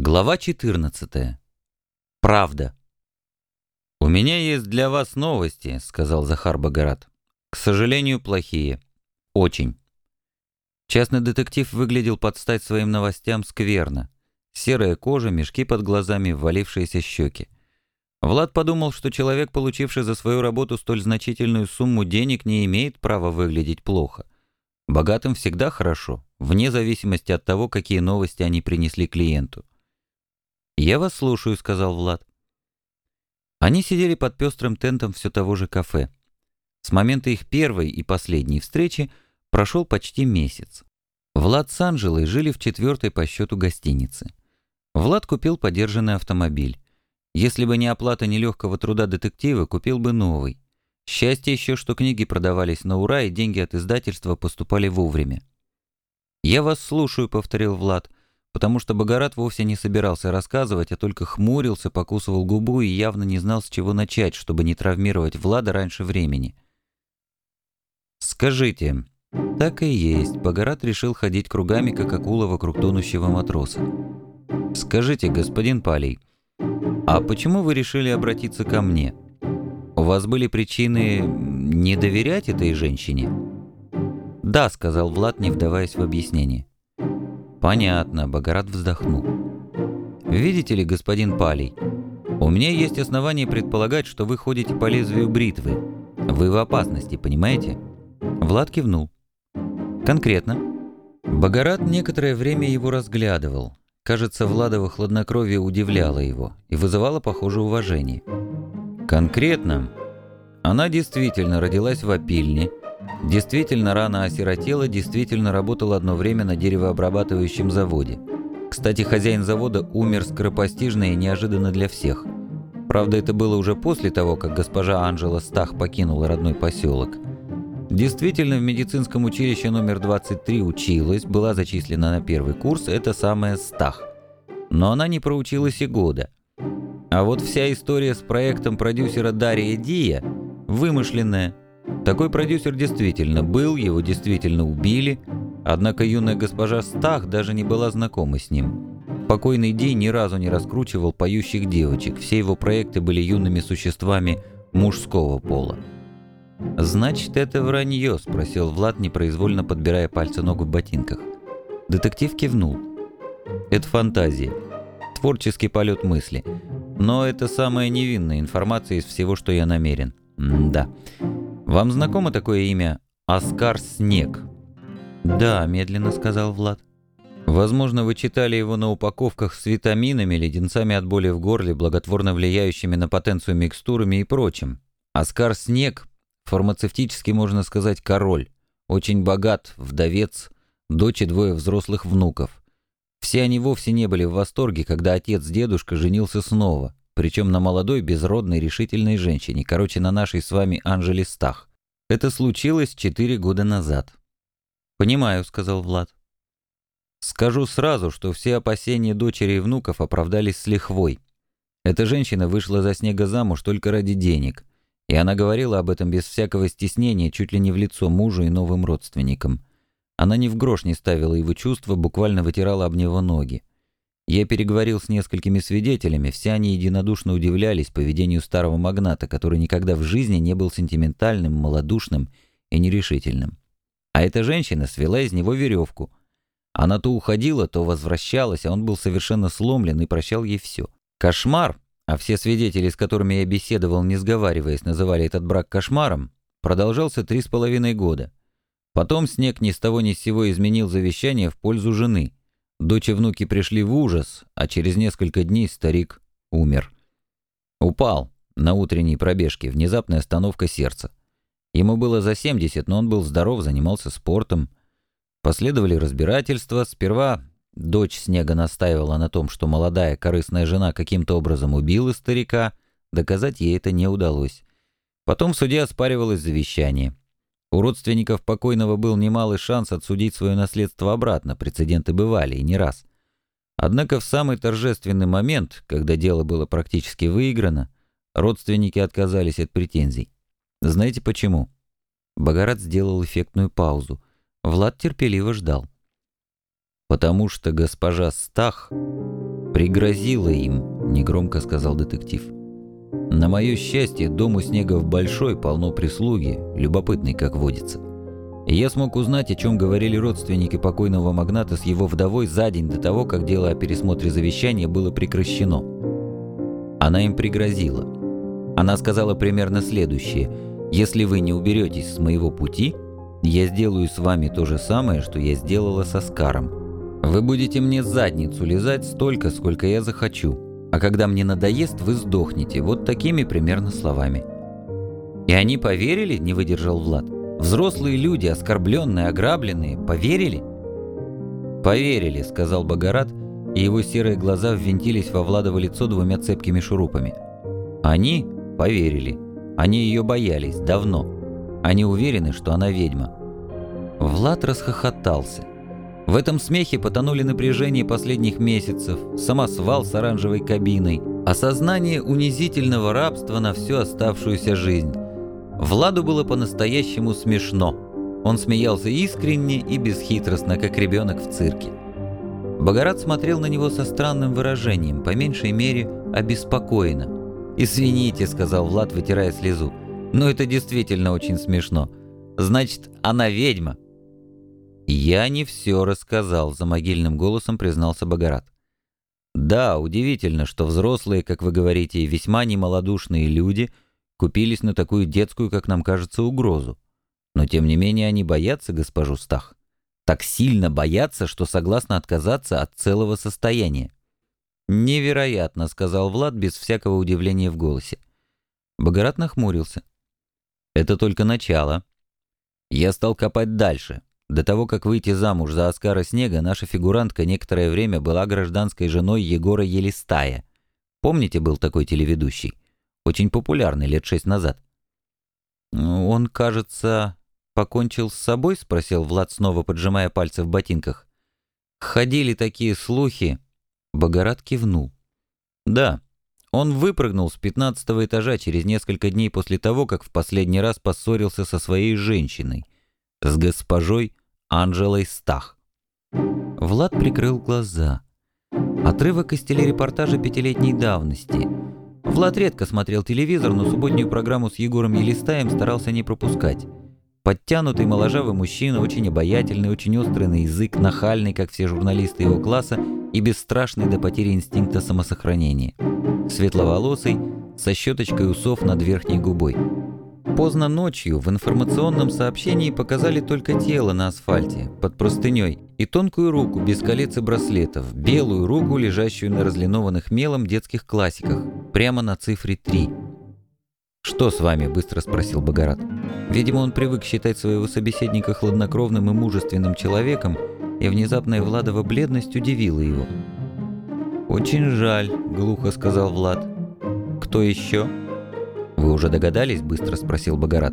Глава 14. Правда. «У меня есть для вас новости», — сказал Захар Багарат. «К сожалению, плохие. Очень». Частный детектив выглядел под стать своим новостям скверно. Серая кожа, мешки под глазами, ввалившиеся щеки. Влад подумал, что человек, получивший за свою работу столь значительную сумму денег, не имеет права выглядеть плохо. Богатым всегда хорошо, вне зависимости от того, какие новости они принесли клиенту. «Я вас слушаю», — сказал Влад. Они сидели под пестрым тентом все того же кафе. С момента их первой и последней встречи прошел почти месяц. Влад с Анжелой жили в четвертой по счету гостинице. Влад купил подержанный автомобиль. Если бы не оплата нелегкого труда детектива, купил бы новый. Счастье еще, что книги продавались на ура, и деньги от издательства поступали вовремя. «Я вас слушаю», — повторил Влад потому что Богорат вовсе не собирался рассказывать, а только хмурился, покусывал губу и явно не знал, с чего начать, чтобы не травмировать Влада раньше времени. «Скажите...» Так и есть, Богорат решил ходить кругами, как акула вокруг тонущего матроса. «Скажите, господин Палей, а почему вы решили обратиться ко мне? У вас были причины не доверять этой женщине?» «Да», — сказал Влад, не вдаваясь в объяснение. «Понятно», — Богорат вздохнул. «Видите ли, господин Палей, у меня есть основания предполагать, что вы ходите по лезвию бритвы. Вы в опасности, понимаете?» Влад кивнул. «Конкретно?» Богорат некоторое время его разглядывал. Кажется, Владово хладнокровие удивляло его и вызывало, похоже, уважение. «Конкретно?» Она действительно родилась в опильне, Действительно рано осиротела, действительно работала одно время на деревообрабатывающем заводе. Кстати, хозяин завода умер скоропостижно и неожиданно для всех. Правда, это было уже после того, как госпожа Анжела Стах покинула родной поселок. Действительно, в медицинском училище номер 23 училась, была зачислена на первый курс, это самая Стах. Но она не проучилась и года. А вот вся история с проектом продюсера Дария Дия вымышленная – такой продюсер действительно был, его действительно убили, однако юная госпожа Стах даже не была знакома с ним. Покойный Ди ни разу не раскручивал поющих девочек, все его проекты были юными существами мужского пола. «Значит, это вранье?» – спросил Влад, непроизвольно подбирая пальцы ног в ботинках. Детектив кивнул. «Это фантазия. Творческий полет мысли. Но это самая невинная информация из всего, что я намерен. М да. Вам знакомо такое имя Оскар Снег? Да, медленно сказал Влад. Возможно, вы читали его на упаковках с витаминами, леденцами от боли в горле, благотворно влияющими на потенцию микстурами и прочим. Оскар Снег, фармацевтически можно сказать король, очень богат, вдовец, дочь и двое взрослых внуков. Все они вовсе не были в восторге, когда отец-дедушка женился снова причем на молодой, безродной, решительной женщине, короче, на нашей с вами Анжеле Стах. Это случилось четыре года назад. «Понимаю», — сказал Влад. «Скажу сразу, что все опасения дочери и внуков оправдались с лихвой. Эта женщина вышла за снега замуж только ради денег, и она говорила об этом без всякого стеснения, чуть ли не в лицо мужу и новым родственникам. Она ни в грош не ставила его чувства, буквально вытирала об него ноги. Я переговорил с несколькими свидетелями, все они единодушно удивлялись поведению старого магната, который никогда в жизни не был сентиментальным, малодушным и нерешительным. А эта женщина свела из него веревку. Она то уходила, то возвращалась, а он был совершенно сломлен и прощал ей все. Кошмар, а все свидетели, с которыми я беседовал, не сговариваясь, называли этот брак кошмаром, продолжался три с половиной года. Потом Снег ни с того ни с сего изменил завещание в пользу жены – Дочь и внуки пришли в ужас, а через несколько дней старик умер. Упал на утренней пробежке, внезапная остановка сердца. Ему было за 70, но он был здоров, занимался спортом. Последовали разбирательства. Сперва дочь Снега настаивала на том, что молодая корыстная жена каким-то образом убила старика. Доказать ей это не удалось. Потом в суде оспаривалось завещание. У родственников покойного был немалый шанс отсудить свое наследство обратно, прецеденты бывали и не раз. Однако в самый торжественный момент, когда дело было практически выиграно, родственники отказались от претензий. Знаете почему? Богорат сделал эффектную паузу. Влад терпеливо ждал. Потому что госпожа Стах «Пригрозила им», — негромко сказал детектив. «На мое счастье, дом у Снегов большой, полно прислуги, любопытный, как водится. И я смог узнать, о чем говорили родственники покойного магната с его вдовой за день до того, как дело о пересмотре завещания было прекращено. Она им пригрозила. Она сказала примерно следующее. «Если вы не уберетесь с моего пути, я сделаю с вами то же самое, что я сделала со Скаром. Вы будете мне задницу лизать столько, сколько я захочу, а когда мне надоест, вы сдохнете, вот такими примерно словами». «И они поверили?» – не выдержал Влад. «Взрослые люди, оскорбленные, ограбленные, поверили?» «Поверили», — сказал Богорат, и его серые глаза ввинтились во Владово лицо двумя цепкими шурупами. «Они поверили. Они ее боялись давно. Они уверены, что она ведьма». Влад расхохотался. В этом смехе потонули напряжение последних месяцев, самосвал с оранжевой кабиной, осознание унизительного рабства на всю оставшуюся жизнь. Владу было по-настоящему смешно. Он смеялся искренне и бесхитростно, как ребенок в цирке. Богорат смотрел на него со странным выражением, по меньшей мере обеспокоенно. «Извините», — сказал Влад, вытирая слезу, — «но это действительно очень смешно. Значит, она ведьма». «Я не все рассказал», — за могильным голосом признался Богорат. «Да, удивительно, что взрослые, как вы говорите, весьма немалодушные люди купились на такую детскую, как нам кажется, угрозу. Но тем не менее они боятся госпожу Стах так сильно боятся, что согласны отказаться от целого состояния. «Невероятно», — сказал Влад без всякого удивления в голосе. Богорат нахмурился. «Это только начало. Я стал копать дальше. До того, как выйти замуж за Оскара Снега, наша фигурантка некоторое время была гражданской женой Егора Елистая. Помните, был такой телеведущий? Очень популярный лет шесть назад. Он, кажется, покончил с собой?» — спросил Влад, снова поджимая пальцы в ботинках. «Ходили такие слухи». Богорат кивнул. «Да, он выпрыгнул с пятнадцатого этажа через несколько дней после того, как в последний раз поссорился со своей женщиной, с госпожой Анжелой Стах». Влад прикрыл глаза. Отрывок из телерепортажа пятилетней давности. Влад редко смотрел телевизор, но субботнюю программу с Егором Елистаем старался не пропускать. Подтянутый моложавый мужчина, очень обаятельный, очень острый на язык, нахальный, как все журналисты его класса, и бесстрашный до потери инстинкта самосохранения. Светловолосый, со щеточкой усов над верхней губой. Поздно ночью в информационном сообщении показали только тело на асфальте, под простыней, и тонкую руку без колец и браслетов, белую руку, лежащую на разлинованных мелом детских классиках, прямо на цифре 3. «Что с вами?» – быстро спросил Богорат. Видимо, он привык считать своего собеседника хладнокровным и мужественным человеком, и внезапная Владова бледность удивила его. «Очень жаль», – глухо сказал Влад. «Кто еще?» «Вы уже догадались?» – быстро спросил Богорат.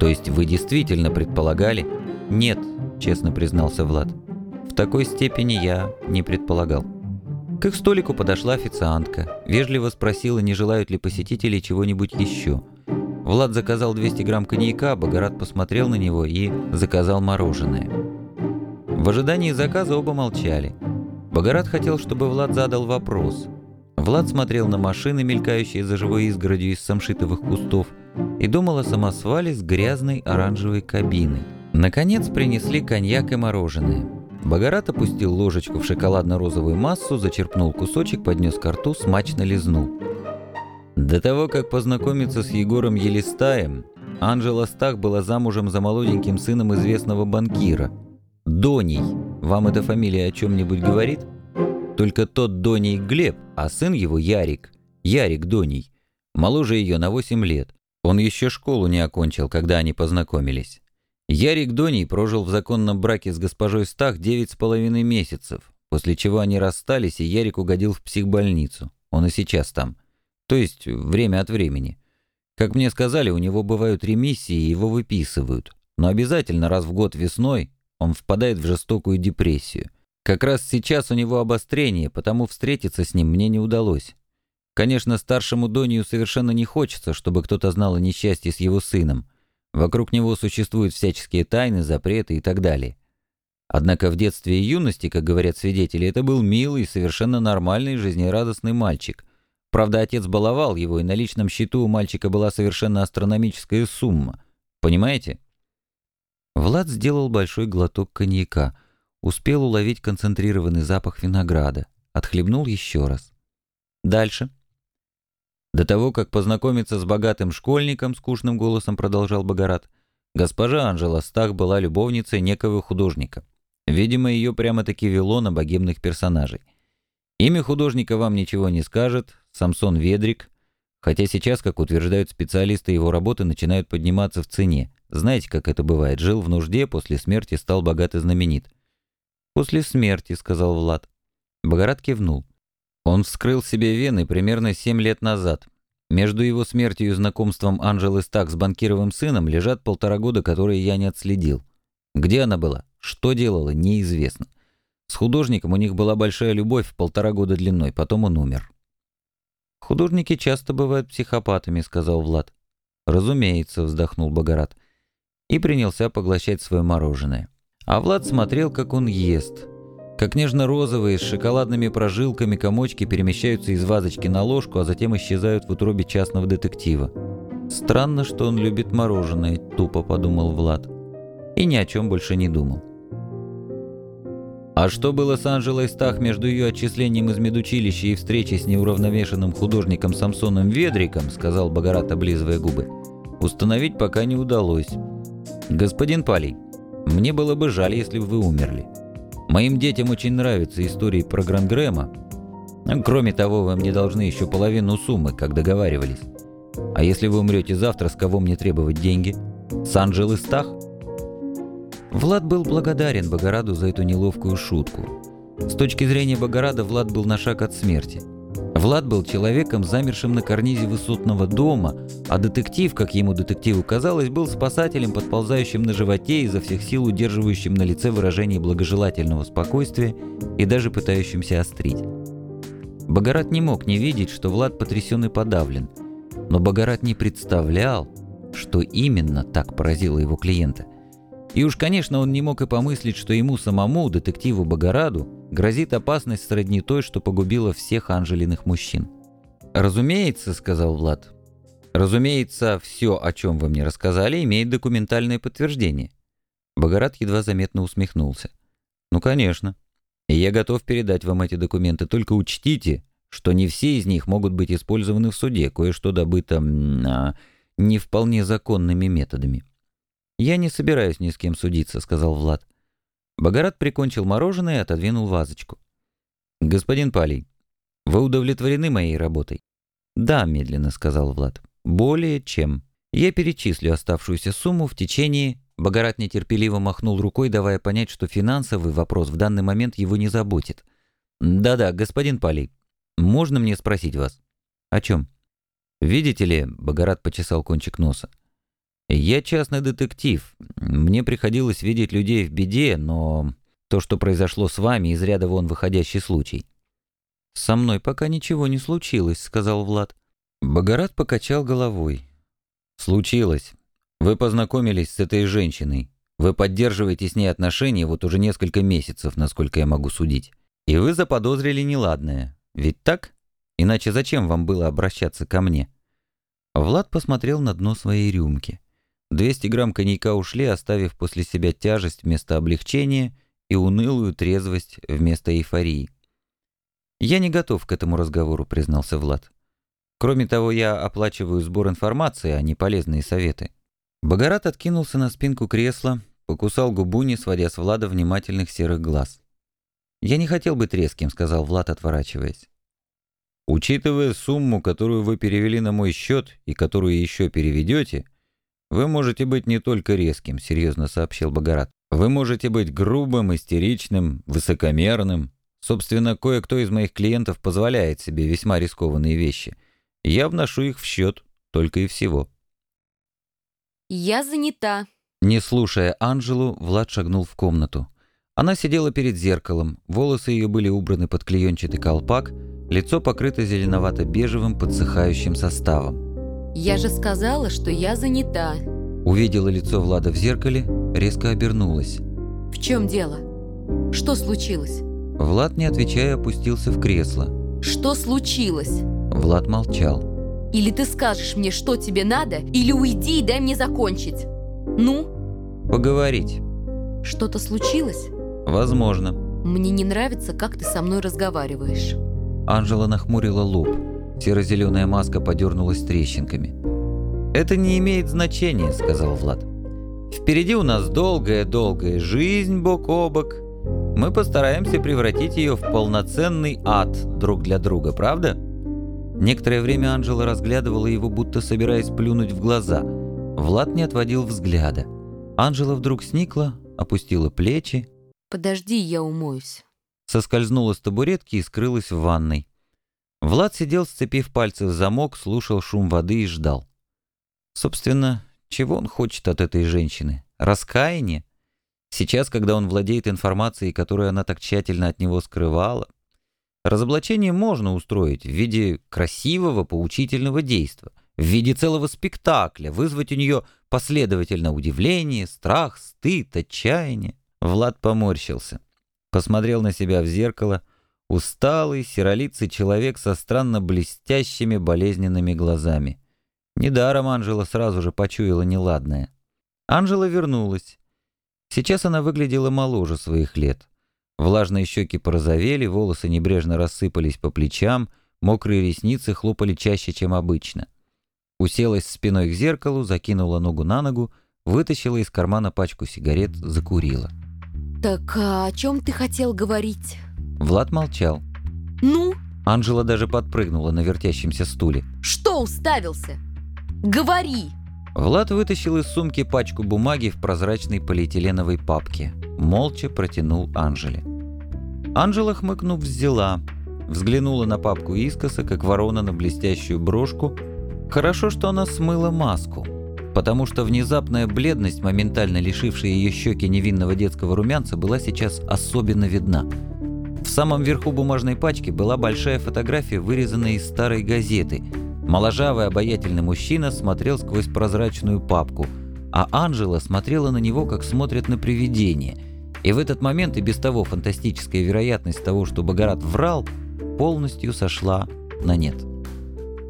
«То есть вы действительно предполагали?» «Нет», – честно признался Влад. «В такой степени я не предполагал». К их столику подошла официантка, вежливо спросила, не желают ли посетители чего-нибудь еще. Влад заказал 200 грамм коньяка, Богорат посмотрел на него и заказал мороженое. В ожидании заказа оба молчали. Богорат хотел, чтобы Влад задал вопрос. Влад смотрел на машины, мелькающие за живой изгородью из самшитовых кустов, и думал о самосвале с грязной оранжевой кабиной. Наконец принесли коньяк и мороженое. Богорат опустил ложечку в шоколадно-розовую массу, зачерпнул кусочек, поднес к рту, смачно лизнул. До того, как познакомиться с Егором Елистаем, Анжела Стах была замужем за молоденьким сыном известного банкира. Доней. Вам эта фамилия о чем-нибудь говорит? Только тот Доней Глеб, а сын его Ярик. Ярик Доней. Моложе ее на 8 лет. Он еще школу не окончил, когда они познакомились. Ярик Доний прожил в законном браке с госпожой Стах половиной месяцев, после чего они расстались, и Ярик угодил в психбольницу. Он и сейчас там. То есть время от времени. Как мне сказали, у него бывают ремиссии, и его выписывают. Но обязательно раз в год весной он впадает в жестокую депрессию. Как раз сейчас у него обострение, потому встретиться с ним мне не удалось. Конечно, старшему Донию совершенно не хочется, чтобы кто-то знал о несчастье с его сыном. Вокруг него существуют всяческие тайны, запреты и так далее. Однако в детстве и юности, как говорят свидетели, это был милый, совершенно нормальный, жизнерадостный мальчик. Правда, отец баловал его, и на личном счету у мальчика была совершенно астрономическая сумма. Понимаете? Влад сделал большой глоток коньяка, успел уловить концентрированный запах винограда, отхлебнул еще раз. Дальше. До того, как познакомиться с богатым школьником, скучным голосом продолжал Богорат, госпожа Анжела Стах была любовницей некого художника. Видимо, ее прямо-таки вело на богемных персонажей. Имя художника вам ничего не скажет, Самсон Ведрик, хотя сейчас, как утверждают специалисты, его работы начинают подниматься в цене. Знаете, как это бывает, жил в нужде, после смерти стал богат и знаменит. «После смерти», — сказал Влад. Богорат кивнул. Он вскрыл себе вены примерно семь лет назад. Между его смертью и знакомством Анжелы Стак с банкировым сыном лежат полтора года, которые я не отследил. Где она была? Что делала? Неизвестно. С художником у них была большая любовь полтора года длиной, потом он умер. «Художники часто бывают психопатами», — сказал Влад. «Разумеется», — вздохнул Богорат. И принялся поглощать свое мороженое. А Влад смотрел, как он ест. Как нежно-розовые, с шоколадными прожилками комочки перемещаются из вазочки на ложку, а затем исчезают в утробе частного детектива. «Странно, что он любит мороженое», — тупо подумал Влад. И ни о чем больше не думал. А что было с Анжелой Стах между ее отчислением из медучилища и встречей с неуравновешенным художником Самсоном Ведриком, сказал Богорат, облизывая губы, установить пока не удалось. Господин Палей, мне было бы жаль, если бы вы умерли. Моим детям очень нравятся истории про Грангрэма. Кроме того, вы мне должны еще половину суммы, как договаривались. А если вы умрете завтра, с кого мне требовать деньги? С Анжелы Стах? Влад был благодарен Богораду за эту неловкую шутку. С точки зрения Богорада Влад был на шаг от смерти. Влад был человеком, замершим на карнизе высотного дома, а детектив, как ему детективу казалось, был спасателем, подползающим на животе, изо всех сил удерживающим на лице выражение благожелательного спокойствия и даже пытающимся острить. Богорат не мог не видеть, что Влад потрясен и подавлен, но Богорат не представлял, что именно так поразило его клиента. И уж, конечно, он не мог и помыслить, что ему самому, детективу Богораду, грозит опасность сродни той, что погубила всех Анжелиных мужчин. «Разумеется», — сказал Влад. «Разумеется, все, о чем вы мне рассказали, имеет документальное подтверждение». Богорат едва заметно усмехнулся. «Ну, конечно. И я готов передать вам эти документы, только учтите, что не все из них могут быть использованы в суде, кое-что добыто а, не вполне законными методами». «Я не собираюсь ни с кем судиться», — сказал Влад. Богорат прикончил мороженое и отодвинул вазочку. «Господин Палий, вы удовлетворены моей работой?» «Да», — медленно сказал Влад. «Более чем. Я перечислю оставшуюся сумму в течение...» Богорат нетерпеливо махнул рукой, давая понять, что финансовый вопрос в данный момент его не заботит. «Да-да, господин Палий, можно мне спросить вас?» «О чем?» «Видите ли...» — Богорат почесал кончик носа. «Я частный детектив. Мне приходилось видеть людей в беде, но то, что произошло с вами, из ряда вон выходящий случай». «Со мной пока ничего не случилось», — сказал Влад. Богорат покачал головой. «Случилось. Вы познакомились с этой женщиной. Вы поддерживаете с ней отношения вот уже несколько месяцев, насколько я могу судить. И вы заподозрили неладное. Ведь так? Иначе зачем вам было обращаться ко мне?» Влад посмотрел на дно своей рюмки. 200 грамм коньяка ушли, оставив после себя тяжесть вместо облегчения и унылую трезвость вместо эйфории. «Я не готов к этому разговору», — признался Влад. «Кроме того, я оплачиваю сбор информации, а не полезные советы». Богорат откинулся на спинку кресла, покусал губу, не сводя с Влада внимательных серых глаз. «Я не хотел быть резким», — сказал Влад, отворачиваясь. «Учитывая сумму, которую вы перевели на мой счет и которую еще переведете, «Вы можете быть не только резким», — серьезно сообщил Богорат. «Вы можете быть грубым, истеричным, высокомерным. Собственно, кое-кто из моих клиентов позволяет себе весьма рискованные вещи. Я вношу их в счет, только и всего». «Я занята». Не слушая Анжелу, Влад шагнул в комнату. Она сидела перед зеркалом, волосы ее были убраны под клеенчатый колпак, лицо покрыто зеленовато-бежевым подсыхающим составом. «Я же сказала, что я занята». Увидела лицо Влада в зеркале, резко обернулась. «В чем дело?» Что случилось? Влад, не отвечая, опустился в кресло. Что случилось? Влад молчал. Или ты скажешь мне, что тебе надо, или уйди и дай мне закончить. Ну? Поговорить. Что-то случилось? Возможно. Мне не нравится, как ты со мной разговариваешь. Анжела нахмурила лоб. Серо-зеленая маска подернулась трещинками. «Это не имеет значения», — сказал Влад. «Впереди у нас долгая-долгая жизнь бок о бок. Мы постараемся превратить ее в полноценный ад друг для друга, правда?» Некоторое время Анжела разглядывала его, будто собираясь плюнуть в глаза. Влад не отводил взгляда. Анжела вдруг сникла, опустила плечи. «Подожди, я умоюсь». Соскользнула с табуретки и скрылась в ванной. Влад сидел, сцепив пальцы в замок, слушал шум воды и ждал. Собственно, чего он хочет от этой женщины? Раскаяние? Сейчас, когда он владеет информацией, которую она так тщательно от него скрывала? Разоблачение можно устроить в виде красивого поучительного действа, в виде целого спектакля, вызвать у нее последовательно удивление, страх, стыд, отчаяние. Влад поморщился. Посмотрел на себя в зеркало. Усталый, серолицый человек со странно блестящими болезненными глазами. Недаром Анжела сразу же почуяла неладное. Анжела вернулась. Сейчас она выглядела моложе своих лет. Влажные щеки порозовели, волосы небрежно рассыпались по плечам, мокрые ресницы хлопали чаще, чем обычно. Уселась спиной к зеркалу, закинула ногу на ногу, вытащила из кармана пачку сигарет, закурила. «Так а о чем ты хотел говорить?» Влад молчал. «Ну?» Анжела даже подпрыгнула на вертящемся стуле. «Что уставился? Говори!» Влад вытащил из сумки пачку бумаги в прозрачной полиэтиленовой папке. Молча протянул Анжеле. Анжела, хмыкнув, взяла. Взглянула на папку искоса, как ворона на блестящую брошку. Хорошо, что она смыла маску, потому что внезапная бледность, моментально лишившая ее щеки невинного детского румянца, была сейчас особенно видна. В самом верху бумажной пачки была большая фотография, вырезанная из старой газеты – Моложавый обаятельный мужчина смотрел сквозь прозрачную папку, а Анжела смотрела на него, как смотрят на привидение. И в этот момент и без того фантастическая вероятность того, что Богорат врал, полностью сошла на нет.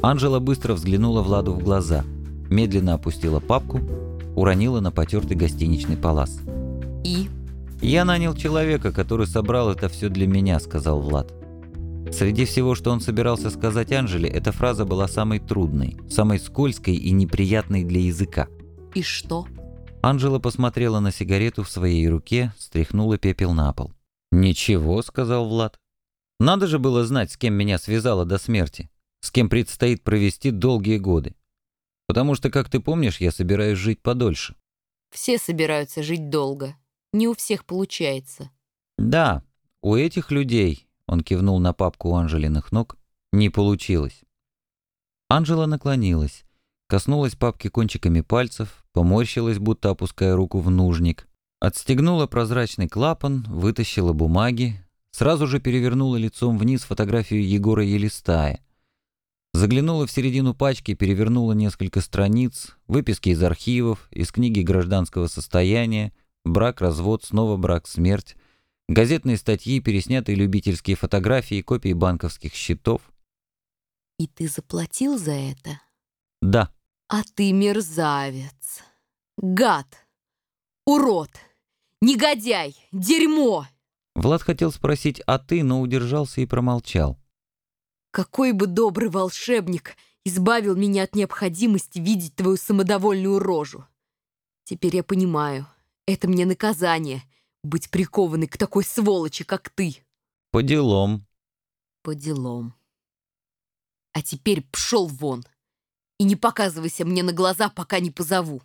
Анжела быстро взглянула Владу в глаза, медленно опустила папку, уронила на потертый гостиничный палас. «Я нанял человека, который собрал это все для меня», — сказал Влад. Среди всего, что он собирался сказать Анжеле, эта фраза была самой трудной, самой скользкой и неприятной для языка. «И что?» Анжела посмотрела на сигарету в своей руке, стряхнула пепел на пол. «Ничего», — сказал Влад. «Надо же было знать, с кем меня связало до смерти, с кем предстоит провести долгие годы. Потому что, как ты помнишь, я собираюсь жить подольше». «Все собираются жить долго. Не у всех получается». «Да, у этих людей, он кивнул на папку у Анжелиных ног. Не получилось. Анжела наклонилась, коснулась папки кончиками пальцев, поморщилась, будто опуская руку в нужник, отстегнула прозрачный клапан, вытащила бумаги, сразу же перевернула лицом вниз фотографию Егора Елистая. Заглянула в середину пачки, перевернула несколько страниц, выписки из архивов, из книги гражданского состояния, брак, развод, снова брак, смерть, газетные статьи, переснятые любительские фотографии, копии банковских счетов. «И ты заплатил за это?» «Да». «А ты мерзавец, гад, урод, негодяй, дерьмо!» Влад хотел спросить «а ты?», но удержался и промолчал. «Какой бы добрый волшебник избавил меня от необходимости видеть твою самодовольную рожу! Теперь я понимаю, это мне наказание — быть прикованной к такой сволочи, как ты. По делам. По делам. А теперь пшел вон. И не показывайся мне на глаза, пока не позову.